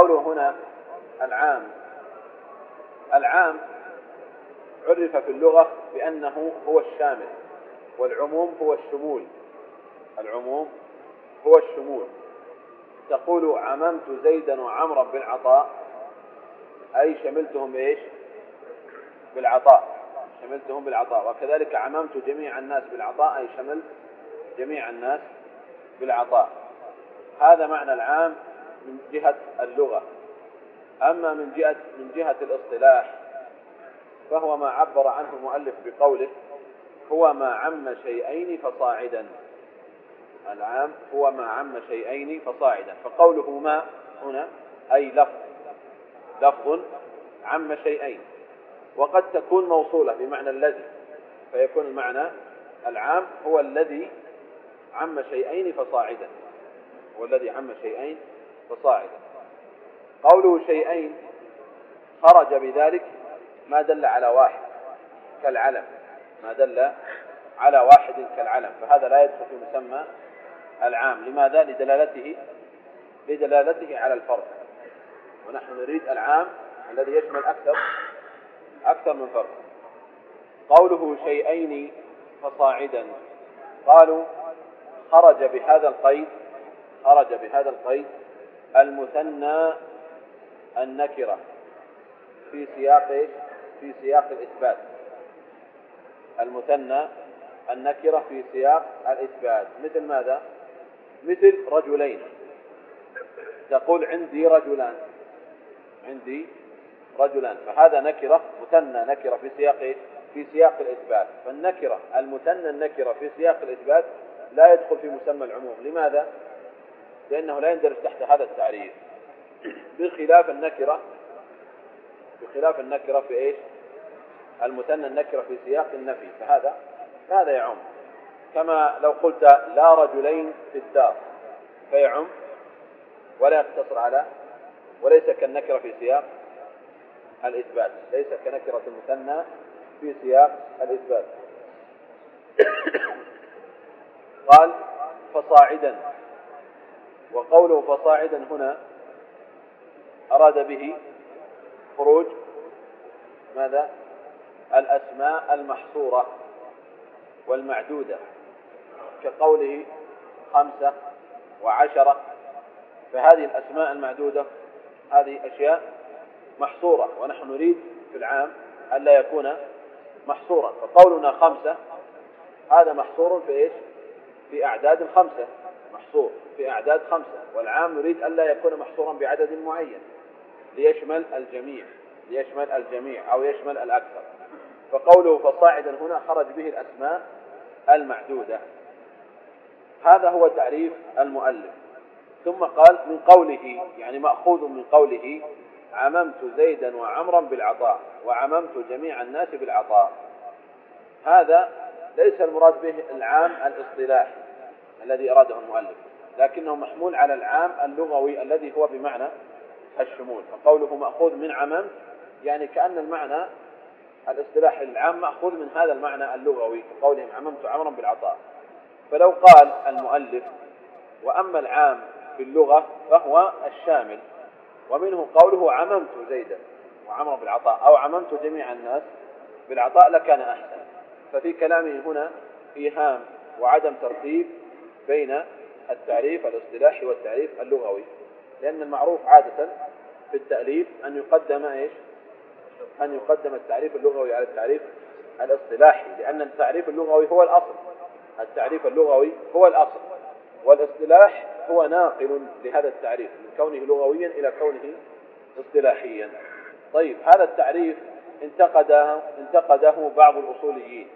قوله هنا العام. العام عرف في اللغة بأنه هو الشامل والعموم هو الشمول. العموم هو الشمول. تقول عممت زيدا وعمرا بالعطاء أي شملتهم بإيش؟ بالعطاء. شملتهم بالعطاء. وكذلك عممت جميع الناس بالعطاء أي شملت جميع الناس بالعطاء. هذا معنى العام من جهة اللغة. أما من جهة من جهة الاصطلاح فهو ما عبر عنه المؤلف بقوله هو ما عم شيئين فصاعدا. العام هو ما عم شيئين فصاعدا. فقوله ما هنا أي لفظ. لفظ عم شيئين. وقد تكون موصولة بمعنى الذي فيكون المعنى العام هو الذي عم شيئين فصاعدا. هو الذي عم شيئين فصاعدا قوله شيئين خرج بذلك ما دل على واحد كالعلم. ما دل على واحد كالعلم. فهذا لا يدخل في مسمى العام. لماذا؟ لدلالته لدلالته على الفرد ونحن نريد العام الذي يشمل أكثر أكثر من فرد قوله شيئين فصاعدا. قالوا خرج بهذا القيد خرج بهذا القيد المثنى النكرة في سياق في سياق الإثبات. المثنى النكرة في سياق الإثبات. مثل ماذا؟ مثل رجلين. تقول عندي رجلان. عندي رجلان. فهذا نكرة مثنى نكرة في سياق في سياق الإثبات. فالنكرة المثنى النكرة في سياق الإثبات لا يدخل في مسمى العموم. لماذا؟ لأنه لا يندرج تحت هذا التعريف. بخلاف النكرة بخلاف النكرة في إيش؟ المثنى النكرة في سياق النفي. فهذا هذا يعم. كما لو قلت لا رجلين في الدار فيعم. ولا يقتصر على وليس كالنكرة في سياق الإثبات. ليس كنكرة المثنى في سياق الإثبات. قال فصاعدا. وقوله فصاعدا هنا أراد به خروج ماذا؟ الأسماء المحصورة والمعدودة كقوله خمسة وعشرة فهذه الأسماء المعدودة هذه أشياء محصورة ونحن نريد في العام ألا يكون محصورا فقولنا خمسة هذا محصور في إيش؟ في أعداد خمسة. محصور في أعداد خمسة والعام نريد ألا يكون محصورا بعدد معين ليشمل الجميع ليشمل الجميع أو يشمل الأكثر. فقوله فصاعدا هنا خرج به الأسماء المعدودة. هذا هو تعريف المؤلف. ثم قال من قوله يعني مأخوذ من قوله عممت زيدا وعمرا بالعطاء وعممت جميع الناس بالعطاء. هذا ليس المراد به العام الاصطلاحي. الذي أراده المؤلف لكنه محمول على العام اللغوي الذي هو بمعنى الشمول فقوله مأخوذ من عممت يعني كأن المعنى الاصطلاحي العام مأخوذ من هذا المعنى اللغوي كقولهم عممت عمرا بالعطاء. فلو قال المؤلف وأما العام في اللغة فهو الشامل ومنه قوله عممت زيدا وعمرا بالعطاء أو عممت جميع الناس بالعطاء لكان أحسن. ففي كلامه هنا إيهام وعدم ترتيب بين التعريف الاصطلاحي والتعريف اللغوي. لأن المعروف عادة في التأليف أن يقدم إيش؟ أن يقدم التعريف اللغوي على التعريف الاصطلاحي لأن التعريف اللغوي هو الأصل. التعريف اللغوي هو الأصل والاصطلاح هو ناقل لهذا التعريف من كونه لغويا إلى كونه اصطلاحيا. طيب هذا التعريف انتقده انتقده بعض الأصوليين.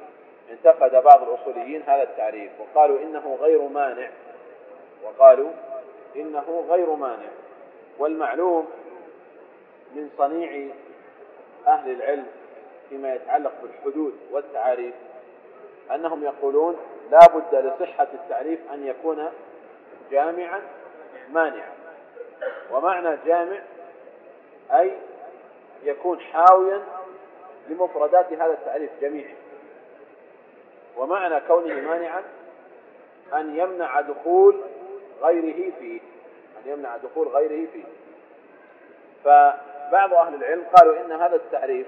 انتقد بعض الأصوليين هذا التعريف وقالوا إنه غير مانع وقالوا إنه غير مانع. والمعلوم من صنيع أهل العلم فيما يتعلق بالحدود والتعاريف أنهم يقولون لا بد لصحة التعريف أن يكون جامعا مانعا. ومعنى جامع أي يكون حاويا لمفردات هذا التعريف جميعا. ومعنى كونه مانعا أن يمنع دخول غيره فيه أن يمنع دخول غيره فيه. فبعض أهل العلم قالوا إن هذا التعريف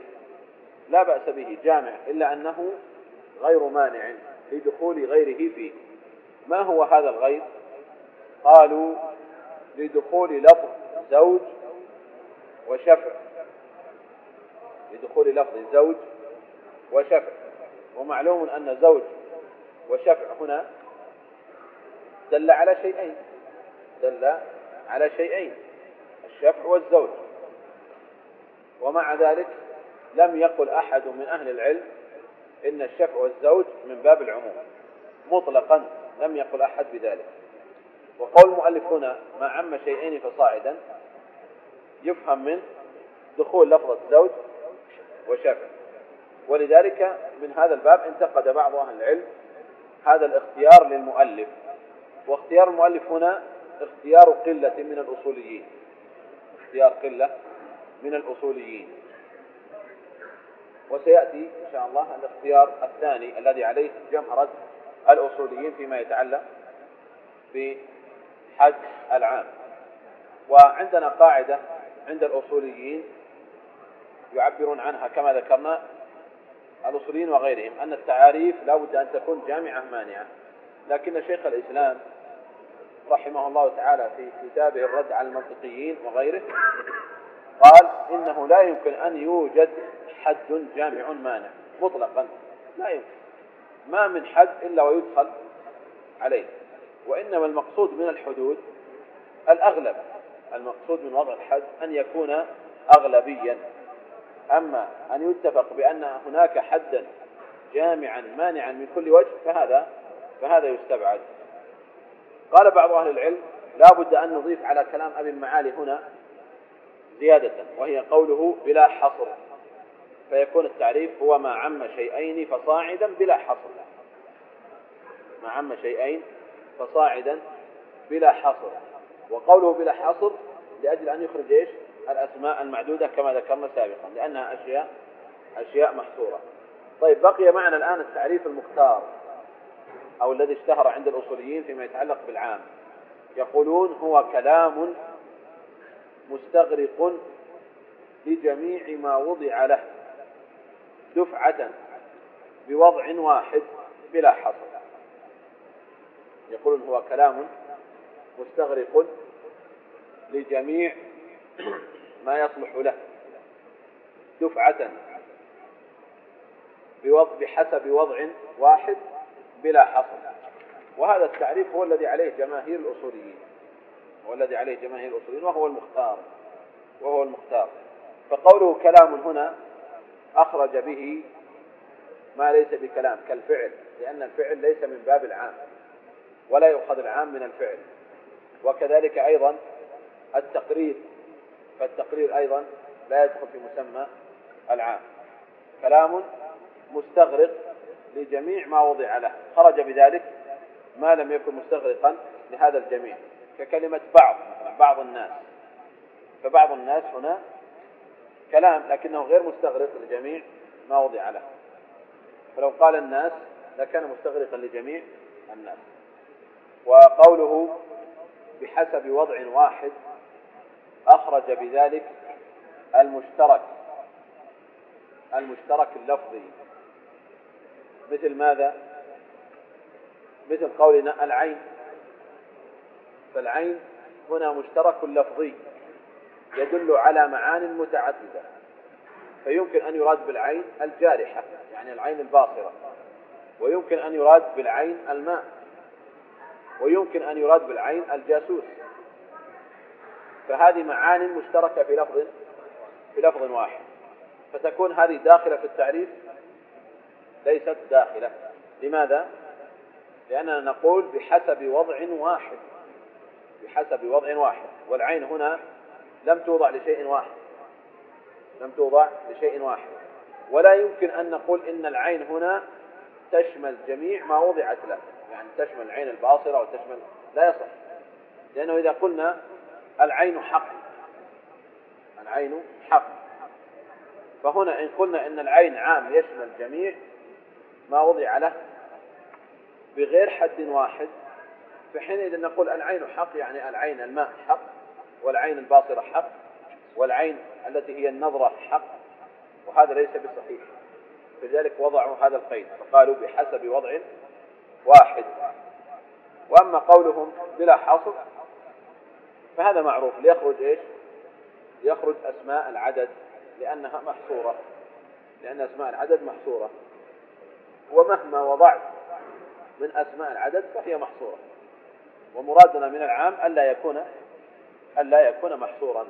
لا بأس به جامع إلا أنه غير مانع لدخول غيره فيه. ما هو هذا الغير قالوا لدخول لفظ زوج وشفع. لدخول لفظ زوج وشفع. ومعلوم أن زوج وشفع هنا دل على شيئين. دل على شيئين الشفع والزوج. ومع ذلك لم يقل أحد من أهل العلم إن الشفع والزوج من باب العموم. مطلقا لم يقل أحد بذلك. وقول المؤلف هنا ما عم شيئين فصاعدا يفهم من دخول لفظة زوج وشفع. ولذلك من هذا الباب انتقد بعض أهل العلم هذا الاختيار للمؤلف. واختيار المؤلف هنا اختيار قلة من الأصوليين. اختيار قلة من الأصوليين. وسيأتي إن شاء الله الاختيار الثاني الذي عليه جمهرة الأصوليين فيما يتعلق بحج العام. وعندنا قاعدة عند الأصوليين يعبرون عنها كما ذكرنا الأصوليين وغيرهم أن التعاريف لا بد أن تكون جامعة مانعة. لكن شيخ الإسلام رحمه الله تعالى في كتابه الرد على المنطقيين وغيره قال إنه لا يمكن أن يوجد حد جامع مانع مطلقا. لا يمكن. ما من حد إلا ويدخل عليه. وإنما المقصود من الحدود الأغلب. المقصود من وضع الحد أن يكون أغلبيا. أما أن يتفق بأن هناك حدا جامعا مانعا من كل وجه فهذا فهذا يستبعد. قال بعض أهل العلم لا بد أن نضيف على كلام أبي المعالي هنا زيادة وهي قوله بلا حصر. فيكون التعريف هو ما عم شيئين فصاعدا بلا حصر. ما عم شيئين فصاعدا بلا حصر. وقوله بلا حصر لأجل أن يخرج إيش؟ الأسماء المعدودة كما ذكرنا سابقا لأنها أشياء أشياء محصورة. طيب بقي معنا الآن التعريف المختار أو الذي اشتهر عند الأصوليين فيما يتعلق بالعام. يقولون هو كلام مستغرق لجميع ما وضع له دفعة بوضع واحد بلا حصر. يقولون هو كلام مستغرق لجميع ما يصلح له. دفعة بحسب وضع واحد بلا حصر. وهذا التعريف هو الذي عليه جماهير الأصوليين. هو الذي عليه جماهير الأصوليين وهو المختار. وهو المختار. فقوله كلام هنا أخرج به ما ليس بكلام كالفعل لأن الفعل ليس من باب العام ولا يؤخذ العام من الفعل. وكذلك أيضا التقرير فالتقرير أيضا لا يدخل في مسمى العام. كلام مستغرق لجميع ما وضع له. خرج بذلك ما لم يكن مستغرقا لهذا الجميع. ككلمة بعض بعض الناس. فبعض الناس هنا كلام لكنه غير مستغرق لجميع ما وضع له. فلو قال الناس لكان مستغرقا لجميع الناس. وقوله بحسب وضع واحد أخرج بذلك المشترك المشترك اللفظي. مثل ماذا؟ مثل قولنا العين. فالعين هنا مشترك لفظي يدل على معان متعددة. فيمكن أن يراد بالعين الجارحة يعني العين الباصرة. ويمكن أن يراد بالعين الماء. ويمكن أن يراد بالعين الجاسوس. فهذه معاني مشتركة في لفظ في لفظ واحد. فتكون هذه داخلة في التعريف؟ ليست داخلة. لماذا؟ لأننا نقول بحسب وضع واحد. بحسب وضع واحد. والعين هنا لم توضع لشيء واحد. لم توضع لشيء واحد. ولا يمكن أن نقول إن العين هنا تشمل جميع ما وضعت له. يعني تشمل العين الباصرة وتشمل لا يصح. لأنه إذا قلنا العين حق. العين حق. فهنا إن قلنا إن العين عام يشمل جميع ما وضع له بغير حد واحد فحينئذ نقول العين حق يعني العين الماء حق والعين الباصرة حق والعين التي هي النظرة حق وهذا ليس بصحيح. لذلك وضعوا هذا القيد فقالوا بحسب وضع واحد. وأما قولهم بلا حصر فهذا معروف. ليخرج إيش؟ يخرج أسماء العدد لأنها محصورة. لأن أسماء العدد محصورة. ومهما وضعت من أسماء العدد فهي محصورة. ومرادنا من العام ألا يكون ألا يكون محصورا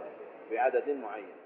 بعدد معين.